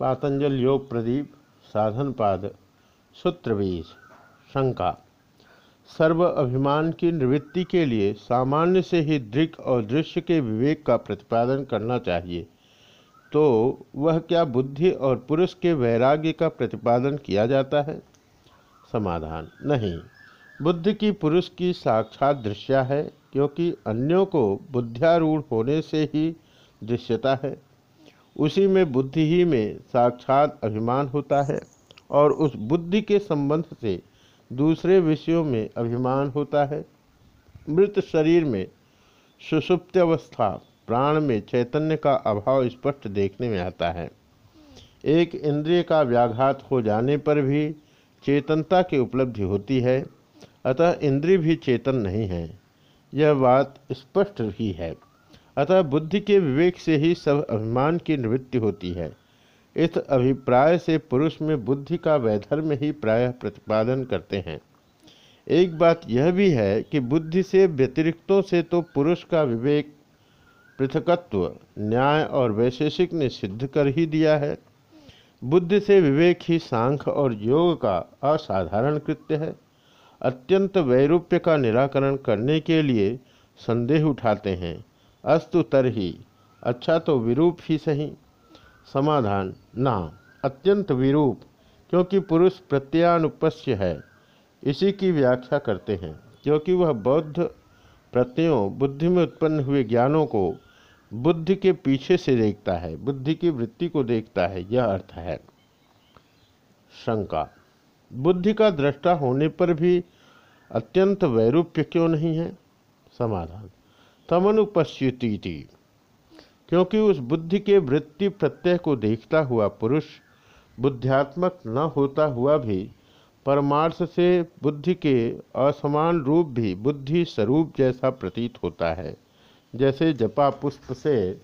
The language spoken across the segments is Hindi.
पातंजल योग प्रदीप साधन पाद सूत्र बीज शंका। सर्व अभिमान की निवृत्ति के लिए सामान्य से ही दृक और दृश्य के विवेक का प्रतिपादन करना चाहिए। तो वह क्या बुद्धि और पुरुष के वैराग्य का प्रतिपादन किया जाता है? समाधान नहीं। बुद्धि की पुरुष की साक्षात दृश्या है, क्योंकि अन्यों को बुद्धियारूढ़ होने से ही दृश्यता है। उसी में बुद्धि ही में साक्षात अभिमान होता है और उस बुद्धि के संबंध से दूसरे विषयों में अभिमान होता है। मृत शरीर में सुषुप्त अवस्था, प्राण में चैतन्य का अभाव स्पष्ट देखने में आता है। एक इंद्रिय का व्याघात हो जाने पर भी चेतनता की उपलब्धि होती है, अतः इंद्रिय भी चेतन नहीं है। यह बात स्पष्ट ही है। अतः बुद्धि के विवेक से ही सब अभिमान की निवृत्ति होती है। इस अभिप्राय से पुरुष में बुद्धि का वैधर्म ही प्रायः प्रतिपादन करते हैं। एक बात यह भी है कि बुद्धि से व्यतिरिक्तों से तो पुरुष का विवेक पृथकत्व, न्याय और वैशेषिक ने सिद्ध कर ही दिया है। बुद्धि से विवेक ही सांख्य और योग का असाधारण कृत्य है। अत्यंत वैरूप्य का निराकरण करने के लिए संदेह उठाते हैं। अस्तु तरही। अच्छा तो विरूप ही सही। समाधान, ना, अत्यंत विरूप, क्योंकि पुरुष प्रत्यानुपस्य है। इसी की व्याख्या करते हैं, क्योंकि वह बौद्ध प्रत्ययों, बुद्धि में उत्पन्न हुए ज्ञानों को बुद्धि के पीछे से देखता है, बुद्धि की वृत्ति को देखता है, यह अर्थ है। शंका, बुद्धि का दृष्टा होने पर भी अत्यंत वैरूप्य क्यों नहीं है? समाधान तमनुपश्यती क्योंकि उस बुद्धि के वृत्ति प्रत्यय को देखता हुआ पुरुष बुद्ध्यात्मक न होता हुआ भी परमार्थ से बुद्धि के असमान रूप भी बुद्धि स्वरूप जैसा प्रतीत होता है। जैसे जपा पुष्प से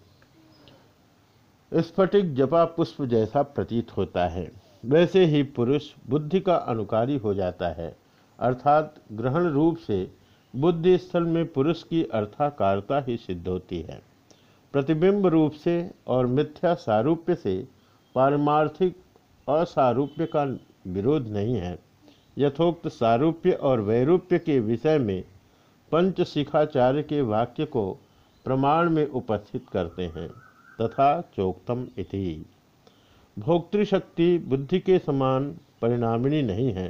स्फटिक जपा पुष्प जैसा प्रतीत होता है। वैसे ही पुरुष बुद्धि का अनुकारी हो जाता है। अर्थात ग्रहण रूप से बुद्धि स्थल में पुरुष की अर्थाकारता ही सिद्ध होती है। प्रतिबिंब रूप से और मिथ्या सारूप्य से पारमार्थिक असारूप्य का विरोध नहीं है। यथोक्त सारूप्य और वैरूप्य के विषय में पंच शिखाचार्य के वाक्य को प्रमाण में उपस्थित करते हैं, तथा चोक्तम इति। भोक्तृशक्ति बुद्धि के समान परिणामिनी नहीं है,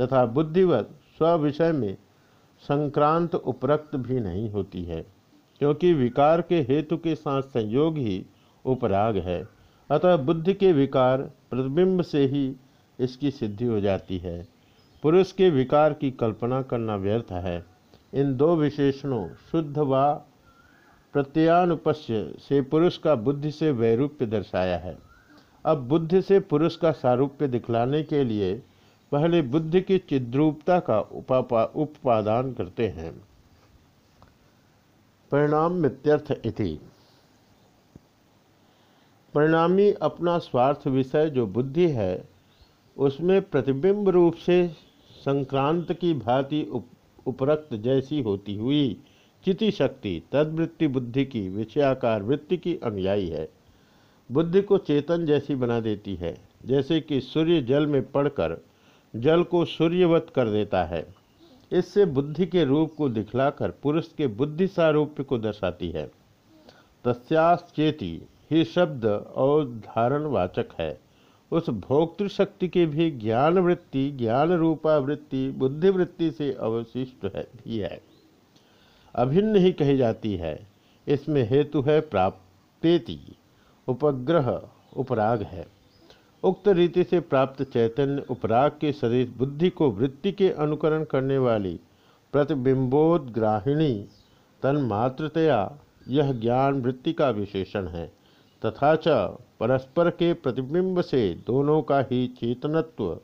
तथा बुद्धिवत स्व विषय में संक्रांत उपरक्त भी नहीं होती है, क्योंकि विकार के हेतु के साथ संयोग ही उपराग है। अतः बुद्धि के विकार प्रतिबिंब से ही इसकी सिद्धि हो जाती है। पुरुष के विकार की कल्पना करना व्यर्थ है। इन दो विशेषणों, शुद्ध व प्रत्यानुपस्य, से पुरुष का बुद्धि से वैरूप्य दर्शाया है। अब बुद्धि से पुरुष का सारूप्य दिखलाने के लिए पहले बुद्धि की चिद्रूपता का उपापा उपादान करते हैं। परिणाम मित्यर्थ इति। परिणामी अपना स्वार्थ विषय जो बुद्धि है उसमें प्रतिबिंब रूप से संक्रांत की भांति उप, उपरक्त जैसी होती हुई चिति शक्ति तदवृत्ति बुद्धि की विषयाकार वृत्ति की अनुयायी है। बुद्धि को चेतन जैसी बना देती है जैसे कि सूर्य जल में पड़कर जल को सूर्यवत कर देता है। इससे बुद्धि के रूप को दिखलाकर पुरुष के बुद्धि सारूप्य को दर्शाती है। तस्याश्चेति ही शब्द और धारण वाचक है। उस भोक्तृशक्ति के भी ज्ञान वृत्ति ज्ञान रूपा वृत्ति बुद्धि वृत्ति से अवशिष्ट है भी है। अभिन्न ही कही जाती है। इसमें हेतु है प्राप्तेति। उपग्रह, उपराग है। उक्त रीति से प्राप्त चैतन्य उपराग के सदृश बुद्धि को वृत्ति के अनुकरण करने वाली प्रतिबिंबोदग्राहिणी तन्मात्रतया यह ज्ञान वृत्ति का विशेषण है, तथा च परस्पर के प्रतिबिंब से दोनों का ही चेतनत्व,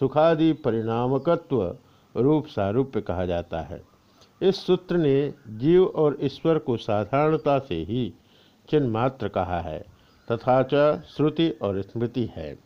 सुखादि परिणामकत्व रूप सारूप्य कहा जाता है। इस सूत्र ने जीव और ईश्वर को साधारणता से ही चिन्मात्र कहा है। तथा च श्रुति और स्मृति है।